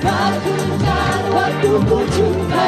Aku tak waktu ku jumpa